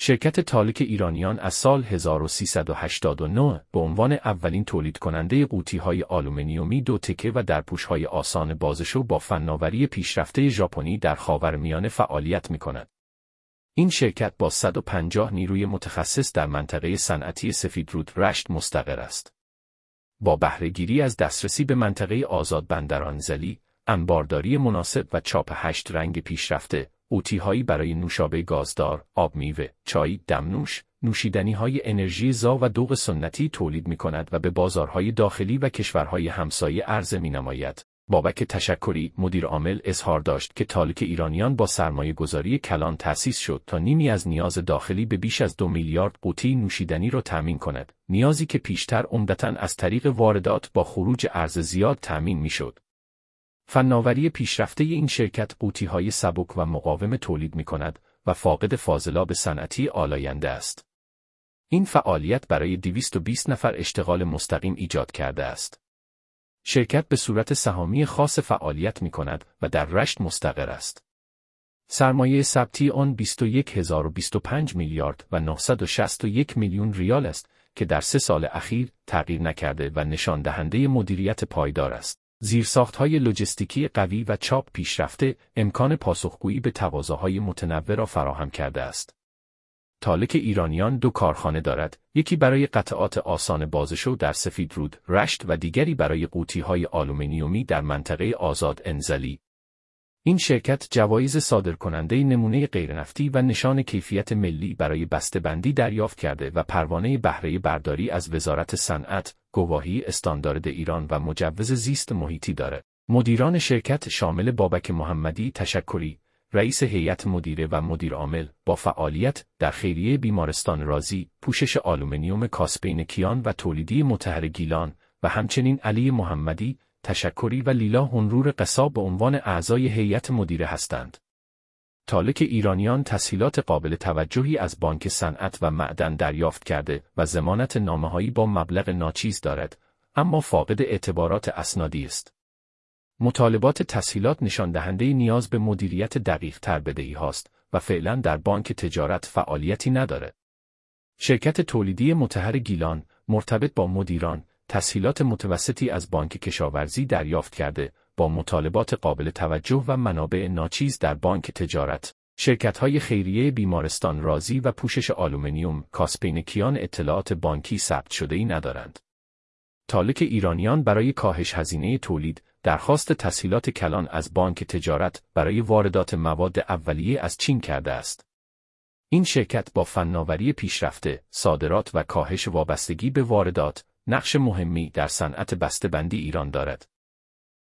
شرکت تالک ایرانیان از سال 1389 به عنوان اولین تولید کننده قوطی های آلومینیومی دو تکه و درپوش های آسان بازشو با فناوری پیشرفته ژاپنی در خاورمیانه فعالیت می کند. این شرکت با 150 نیروی متخصص در منطقه صنعتی سفیدرود رشت مستقر است. با بهرهگیری از دسترسی به منطقه آزاد بندرانزلی، انبارداری مناسب و چاپ هشت رنگ پیشرفته، هایی برای نوشابه گازدار، آب میوه، چای، دمنوش، نوشیدنی های انرژی زا و دوغ سنتی تولید می کند و به بازارهای داخلی و کشورهای همسایه عرضه می نماید. بابک تشکری مدیر عامل اظهار داشت که تالک ایرانیان با سرمایه گذاری کلان تأسیس شد تا نیمی از نیاز داخلی به بیش از دو میلیارد قوطی نوشیدنی را تأمین کند نیازی که پیشتر عمدتا از طریق واردات با خروج ارز زیاد تأمین می‌شد فناوری پیشرفته این شرکت قوطی های سبک و مقاوم تولید می کند و فاقد فاضلاب صنعتی آلاینده است. این فعالیت برای 220 نفر اشتغال مستقیم ایجاد کرده است. شرکت به صورت سهامی خاص فعالیت می کند و در رشت مستقر است. سرمایه ثبتی آن 21025 میلیارد و 961 میلیون ریال است که در سه سال اخیر تغییر نکرده و نشان دهنده مدیریت پایدار است. زیرساختهای لوجستیکی قوی و چاپ پیشرفته امکان پاسخگویی به تقاضاهای متنوع را فراهم کرده است. تالک ایرانیان دو کارخانه دارد، یکی برای قطعات آسان بازشو در سفید رود، رشت و دیگری برای قوطی های آلومینیومی در منطقه آزاد انزلی. این شرکت جوایز صادرکننده نمونه غیرنفتی و نشان کیفیت ملی برای بندی دریافت کرده و پروانه بهره برداری از وزارت صنعت، گواهی استاندارد ایران و مجوز زیست محیطی دارد. مدیران شرکت شامل بابک محمدی تشکری، رئیس هیئت مدیره و مدیر عامل با فعالیت در خیریه بیمارستان رازی، پوشش آلومینیوم کاسپین کیان و تولیدی مطهر گیلان و همچنین علی محمدی تشکری و لیلا هنرور قصاب به عنوان اعضای هیئت مدیره هستند. تالک ایرانیان تسهیلات قابل توجهی از بانک صنعت و معدن دریافت کرده و ضمانت نامههایی با مبلغ ناچیز دارد، اما فاقد اعتبارات اسنادی است. مطالبات تسهیلات نشان دهنده نیاز به مدیریت دقیق تر بدهی هاست و فعلا در بانک تجارت فعالیتی ندارد. شرکت تولیدی مطهر گیلان مرتبط با مدیران تسهیلات متوسطی از بانک کشاورزی دریافت کرده با مطالبات قابل توجه و منابع ناچیز در بانک تجارت های خیریه بیمارستان رازی و پوشش آلومینیوم کاسپینکیان اطلاعات بانکی ثبت شده ای ندارند. تالک ایرانیان برای کاهش هزینه تولید درخواست تسهیلات کلان از بانک تجارت برای واردات مواد اولیه از چین کرده است. این شرکت با فناوری پیشرفته، صادرات و کاهش وابستگی به واردات، نقش مهمی در صنعت بسته‌بندی ایران دارد.